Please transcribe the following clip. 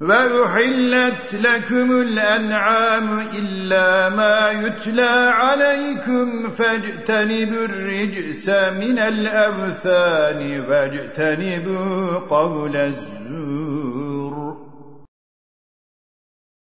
وأحلت لكم الأنعام إلا ما يتلى عليكم فاجتنبوا الرجس من الأوثان واجتنبوا قول الزور